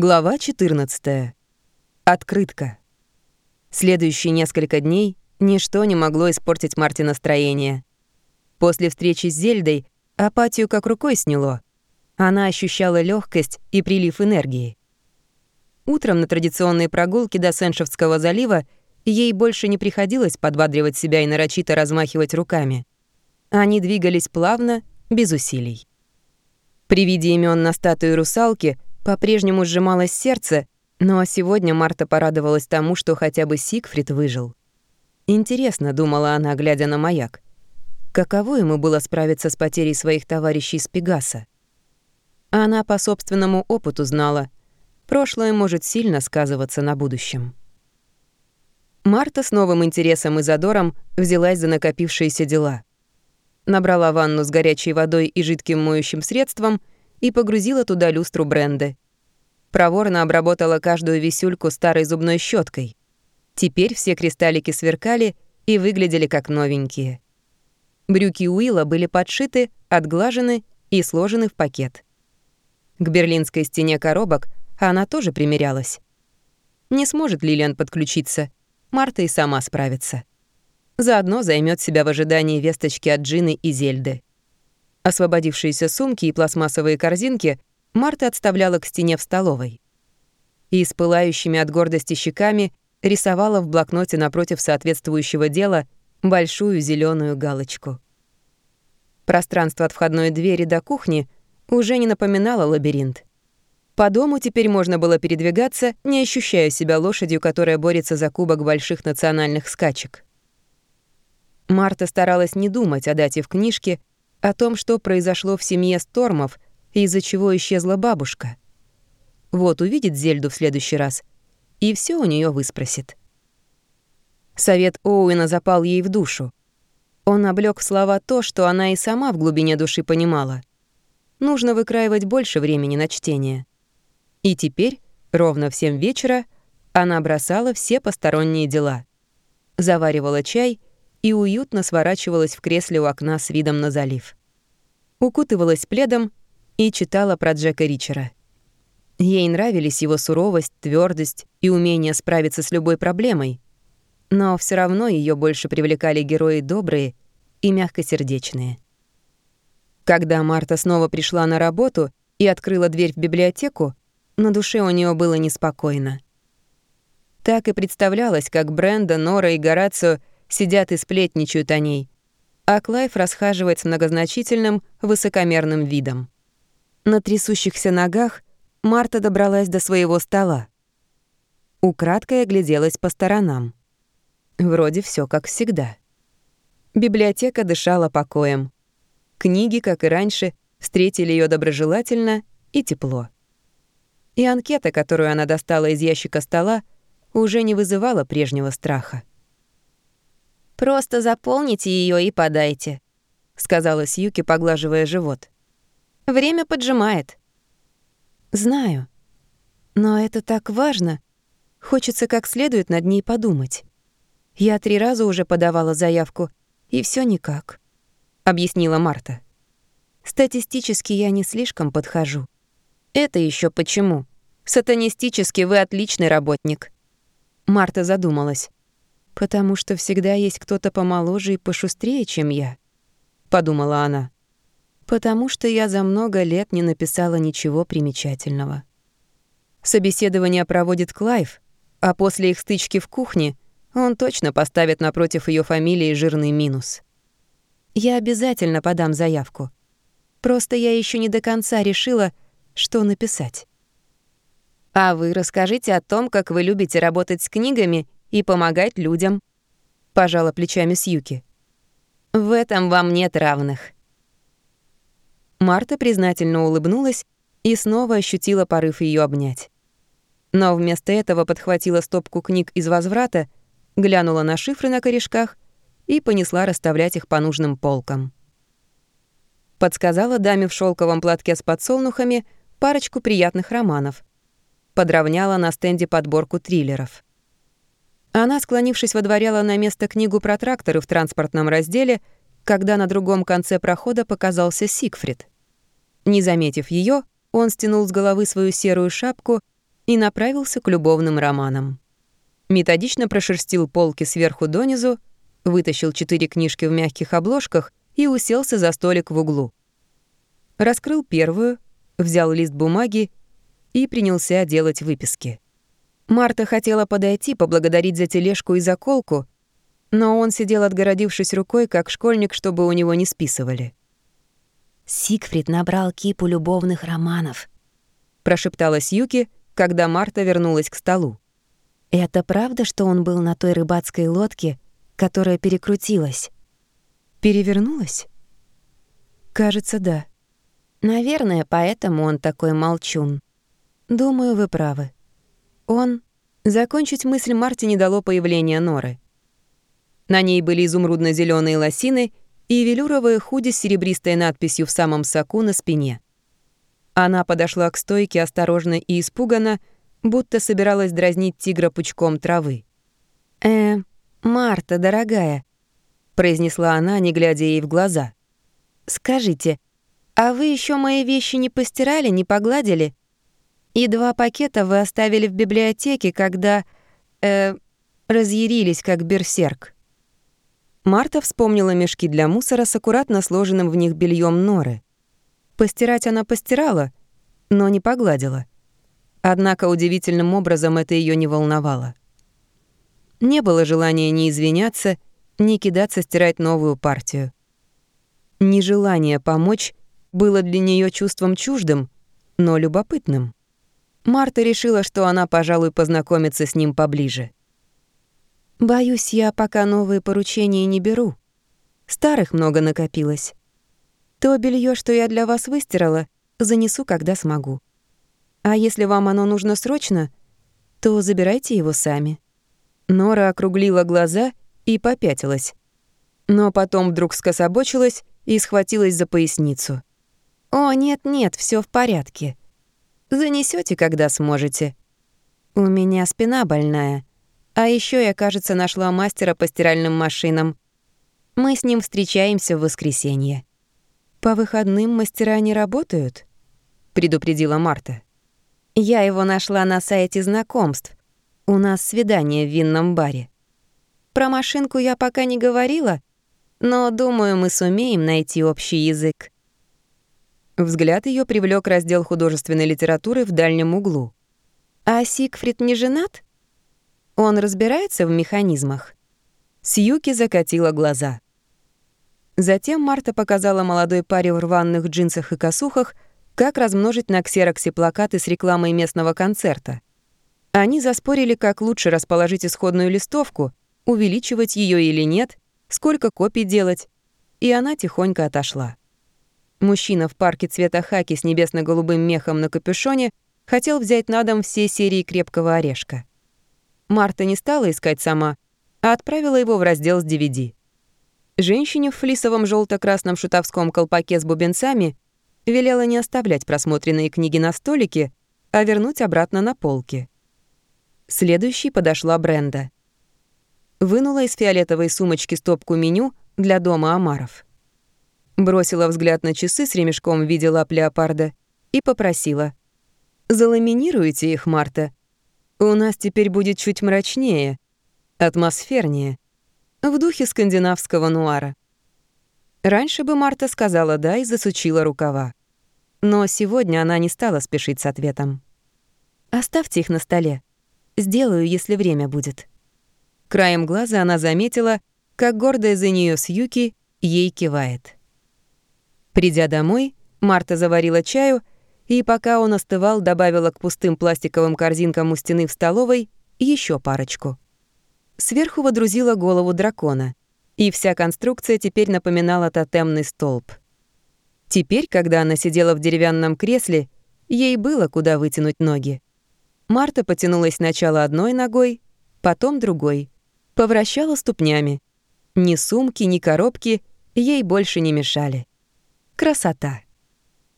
Глава 14. Открытка. Следующие несколько дней ничто не могло испортить Марте настроение. После встречи с Зельдой апатию как рукой сняло. Она ощущала легкость и прилив энергии. Утром на традиционной прогулке до Сеншевского залива ей больше не приходилось подбадривать себя и нарочито размахивать руками. Они двигались плавно, без усилий. При виде имен на статуе русалки — по-прежнему сжималось сердце, но сегодня Марта порадовалась тому, что хотя бы Сигфрид выжил. Интересно, думала она, глядя на маяк. Каково ему было справиться с потерей своих товарищей с Пегаса? Она по собственному опыту знала, прошлое может сильно сказываться на будущем. Марта с новым интересом и задором взялась за накопившиеся дела. Набрала ванну с горячей водой и жидким моющим средством — и погрузила туда люстру бренды. Проворно обработала каждую висюльку старой зубной щеткой. Теперь все кристаллики сверкали и выглядели как новенькие. Брюки Уилла были подшиты, отглажены и сложены в пакет. К берлинской стене коробок она тоже примерялась. Не сможет Лилиан подключиться, Марта и сама справится. Заодно займет себя в ожидании весточки от Джины и Зельды. Освободившиеся сумки и пластмассовые корзинки Марта отставляла к стене в столовой. И с пылающими от гордости щеками рисовала в блокноте напротив соответствующего дела большую зеленую галочку. Пространство от входной двери до кухни уже не напоминало лабиринт. По дому теперь можно было передвигаться, не ощущая себя лошадью, которая борется за кубок больших национальных скачек. Марта старалась не думать о дате в книжке о том, что произошло в семье Стормов из-за чего исчезла бабушка. Вот увидит Зельду в следующий раз, и все у нее выспросит. Совет Оуэна запал ей в душу. Он облёк в слова то, что она и сама в глубине души понимала. Нужно выкраивать больше времени на чтение. И теперь, ровно в семь вечера, она бросала все посторонние дела. Заваривала чай — и уютно сворачивалась в кресле у окна с видом на залив. Укутывалась пледом и читала про Джека Ричера. Ей нравились его суровость, твердость и умение справиться с любой проблемой. Но все равно ее больше привлекали герои добрые и мягкосердечные. Когда Марта снова пришла на работу и открыла дверь в библиотеку, на душе у нее было неспокойно. Так и представлялось, как Бренда, Нора и Горацио сидят и сплетничают о ней, а Клайв расхаживает с многозначительным, высокомерным видом. На трясущихся ногах Марта добралась до своего стола. Украдкой огляделась по сторонам. Вроде все как всегда. Библиотека дышала покоем. Книги, как и раньше, встретили ее доброжелательно и тепло. И анкета, которую она достала из ящика стола, уже не вызывала прежнего страха. «Просто заполните ее и подайте», — сказала Сьюки, поглаживая живот. «Время поджимает». «Знаю. Но это так важно. Хочется как следует над ней подумать. Я три раза уже подавала заявку, и все никак», — объяснила Марта. «Статистически я не слишком подхожу». «Это еще почему? Сатанистически вы отличный работник». Марта задумалась. «Потому что всегда есть кто-то помоложе и пошустрее, чем я», — подумала она. «Потому что я за много лет не написала ничего примечательного». Собеседование проводит Клайв, а после их стычки в кухне он точно поставит напротив ее фамилии жирный минус. Я обязательно подам заявку. Просто я еще не до конца решила, что написать. А вы расскажите о том, как вы любите работать с книгами и помогать людям», — пожала плечами Сьюки. «В этом вам нет равных». Марта признательно улыбнулась и снова ощутила порыв ее обнять. Но вместо этого подхватила стопку книг из возврата, глянула на шифры на корешках и понесла расставлять их по нужным полкам. Подсказала даме в шелковом платке с подсолнухами парочку приятных романов. Подровняла на стенде подборку триллеров. Она, склонившись, водворяла на место книгу про тракторы в транспортном разделе, когда на другом конце прохода показался Сигфрид. Не заметив ее, он стянул с головы свою серую шапку и направился к любовным романам. Методично прошерстил полки сверху донизу, вытащил четыре книжки в мягких обложках и уселся за столик в углу. Раскрыл первую, взял лист бумаги и принялся делать выписки. Марта хотела подойти, поблагодарить за тележку и заколку, но он сидел, отгородившись рукой, как школьник, чтобы у него не списывали. «Сигфрид набрал кипу любовных романов», — прошептала Сьюки, когда Марта вернулась к столу. «Это правда, что он был на той рыбацкой лодке, которая перекрутилась?» «Перевернулась?» «Кажется, да». «Наверное, поэтому он такой молчун». «Думаю, вы правы». Он... Закончить мысль Марте не дало появления Норы. На ней были изумрудно зеленые лосины и велюровое худи с серебристой надписью в самом соку на спине. Она подошла к стойке осторожно и испуганно, будто собиралась дразнить тигра пучком травы. «Э, Марта, дорогая», — произнесла она, не глядя ей в глаза. «Скажите, а вы еще мои вещи не постирали, не погладили? И два пакета вы оставили в библиотеке, когда... э... разъярились, как берсерк». Марта вспомнила мешки для мусора с аккуратно сложенным в них бельем норы. Постирать она постирала, но не погладила. Однако удивительным образом это ее не волновало. Не было желания ни извиняться, ни кидаться стирать новую партию. Нежелание помочь было для нее чувством чуждым, но любопытным. Марта решила, что она, пожалуй, познакомится с ним поближе. Боюсь, я пока новые поручения не беру. Старых много накопилось. То белье, что я для вас выстирала, занесу, когда смогу. А если вам оно нужно срочно, то забирайте его сами». Нора округлила глаза и попятилась. Но потом вдруг скособочилась и схватилась за поясницу. «О, нет-нет, все в порядке. Занесете, когда сможете. У меня спина больная, а еще я, кажется, нашла мастера по стиральным машинам. Мы с ним встречаемся в воскресенье. По выходным мастера не работают? предупредила Марта. Я его нашла на сайте знакомств. У нас свидание в винном баре. Про машинку я пока не говорила, но думаю, мы сумеем найти общий язык. Взгляд ее привлек раздел художественной литературы в дальнем углу. А Сигфрид не женат? Он разбирается в механизмах?» Сьюки закатила глаза. Затем Марта показала молодой паре в рваных джинсах и косухах, как размножить на ксероксе плакаты с рекламой местного концерта. Они заспорили, как лучше расположить исходную листовку, увеличивать ее или нет, сколько копий делать, и она тихонько отошла. Мужчина в парке цвета хаки с небесно-голубым мехом на капюшоне хотел взять на дом все серии «Крепкого орешка». Марта не стала искать сама, а отправила его в раздел с DVD. Женщине в флисовом желто красном шутовском колпаке с бубенцами велела не оставлять просмотренные книги на столике, а вернуть обратно на полки. Следующей подошла Бренда. Вынула из фиолетовой сумочки стопку меню для дома Амаров. Бросила взгляд на часы с ремешком в виде лап леопарда и попросила. «Заламинируйте их, Марта. У нас теперь будет чуть мрачнее, атмосфернее, в духе скандинавского нуара. Раньше бы Марта сказала «да» и засучила рукава. Но сегодня она не стала спешить с ответом. «Оставьте их на столе. Сделаю, если время будет». Краем глаза она заметила, как гордая за нее Сьюки ей кивает. Придя домой, Марта заварила чаю и пока он остывал, добавила к пустым пластиковым корзинкам у стены в столовой еще парочку. Сверху водрузила голову дракона, и вся конструкция теперь напоминала тотемный столб. Теперь, когда она сидела в деревянном кресле, ей было куда вытянуть ноги. Марта потянулась сначала одной ногой, потом другой, повращала ступнями. Ни сумки, ни коробки ей больше не мешали. Красота!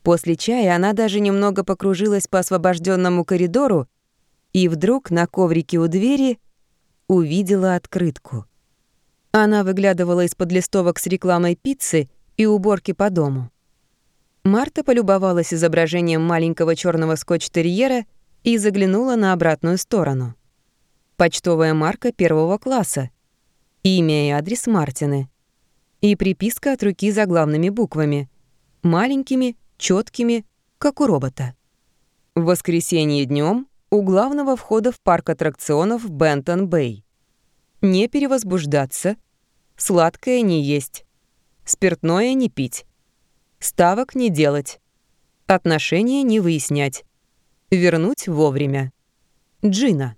После чая она даже немного покружилась по освобожденному коридору и вдруг на коврике у двери увидела открытку. Она выглядывала из-под листовок с рекламой пиццы и уборки по дому. Марта полюбовалась изображением маленького черного скотч-терьера и заглянула на обратную сторону. Почтовая марка первого класса, имя и адрес Мартины и приписка от руки заглавными буквами, маленькими, четкими, как у робота. В воскресенье днем у главного входа в парк аттракционов Бентон-Бэй. Не перевозбуждаться, сладкое не есть, спиртное не пить, ставок не делать, отношения не выяснять, вернуть вовремя. Джина.